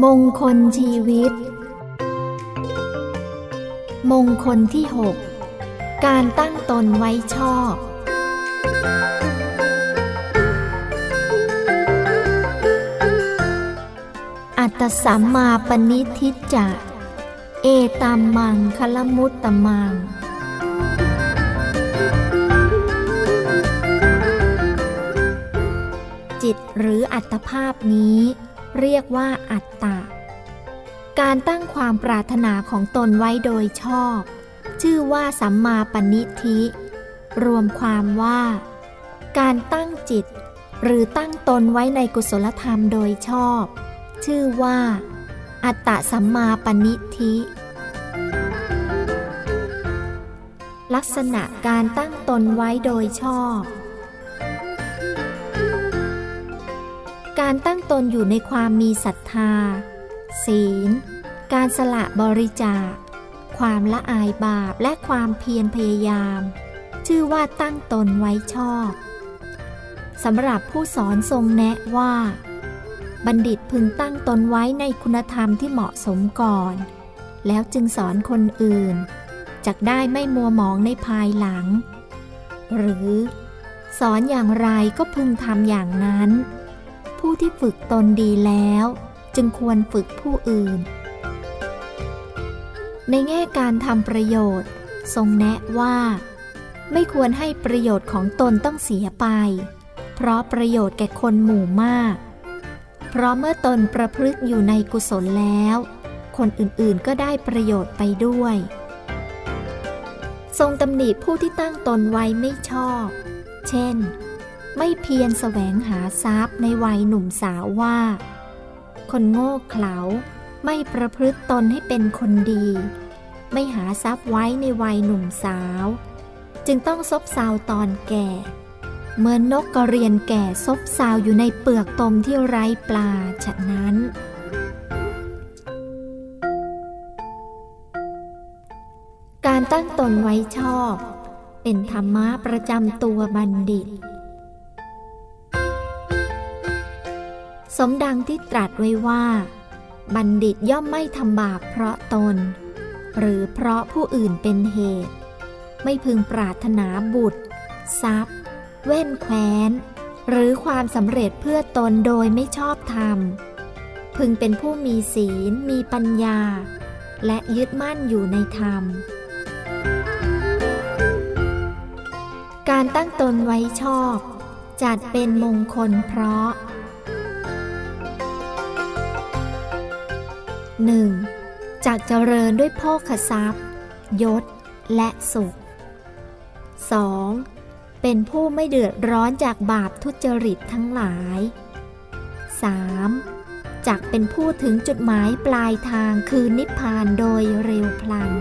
มงคลชีวิต มงคลที่ 6 การตั้งตนไว้ชอบ อัตสัมมาปณิทิจจะเอตัมมังคลมุตตมัง จิตหรืออัตภาพนี้ เรียกว่าอัตตะ การตั้งความปรารถนาของตนไว้โดยชอบ ชื่อว่าสัมมาปณิธิ รวมความว่า การตั้งจิต หรือตั้งตนไว้ในกุศลธรรมโดยชอบ ชื่อว่า อัตตะสัมมาปณิธิลักษณะการตั้งตนไว้โดยชอบ การตั้งตนอยู่ในความมีศรัทธา ศีล การสละบริจาค ความละอายบาปและความเพียรพยายาม ชื่อว่าตั้งตนไว้ชอบสำหรับผู้สอนทรงแนะว่า บัณฑิตพึงตั้งตนไว้ในคุณธรรมที่เหมาะสมก่อน แล้วจึงสอนคนอื่นจะได้ไม่มัวหมองในภายหลัง หรือ สอนอย่างไรก็พึงทำอย่างนั้น ผู้ที่ฝึกตนดีแล้ว จึงควรฝึกผู้อื่น ในแง่การทำประโยชน์ ทรงแนะว่า ไม่ควรให้ประโยชน์ของตนต้องเสียไป เพราะประโยชน์แก่คนหมู่มาก เพราะเมื่อตนประพฤติอยู่ในกุศลแล้ว คนอื่นๆก็ได้ประโยชน์ไปด้วย ทรงตำหนิผู้ที่ตั้งตนไว้ไม่ชอบ เช่น ไม่เพียรแสวงหาทรัพย์ในวัยหนุ่มสาวว่า คนโง่เขลาไม่ประพฤติตนให้เป็นคนดี ไม่หาทรัพย์ไว้ในวัยหนุ่มสาว จึงต้องซบเซาตอนแก่เมื่อนนกกระเรียนแก่ซบเซาอยู่ในเปลือกตมที่ไร้ปลาฉะนั้นการตั้งตนไว้ชอบ เป็นธรรมะประจำตัวบัณฑิต สมดังที่ตรัสไว้ว่า บัณฑิตย่อมไม่ทำบาปเพราะตน หรือเพราะผู้อื่นเป็นเหตุ ไม่พึงปรารถนาบุตร ทรัพย์ เว้นแคว้น หรือความสำเร็จเพื่อตนโดยไม่ชอบธรรม พึงเป็นผู้มีศีล มีปัญญา และยึดมั่นอยู่ในธรรม การตั้งตนไว้ชอบ จัดเป็นมงคลเพราะ หนึ่งจากเจริญด้วยโภคทรัพย์ ยศ และสุข 2. เป็นผู้ไม่เดือดร้อนจากบาปทุจริตทั้งหลาย 3. จากเป็นผู้ถึงจุดหมายปลายทางคือนิพพานโดยเร็วพลัน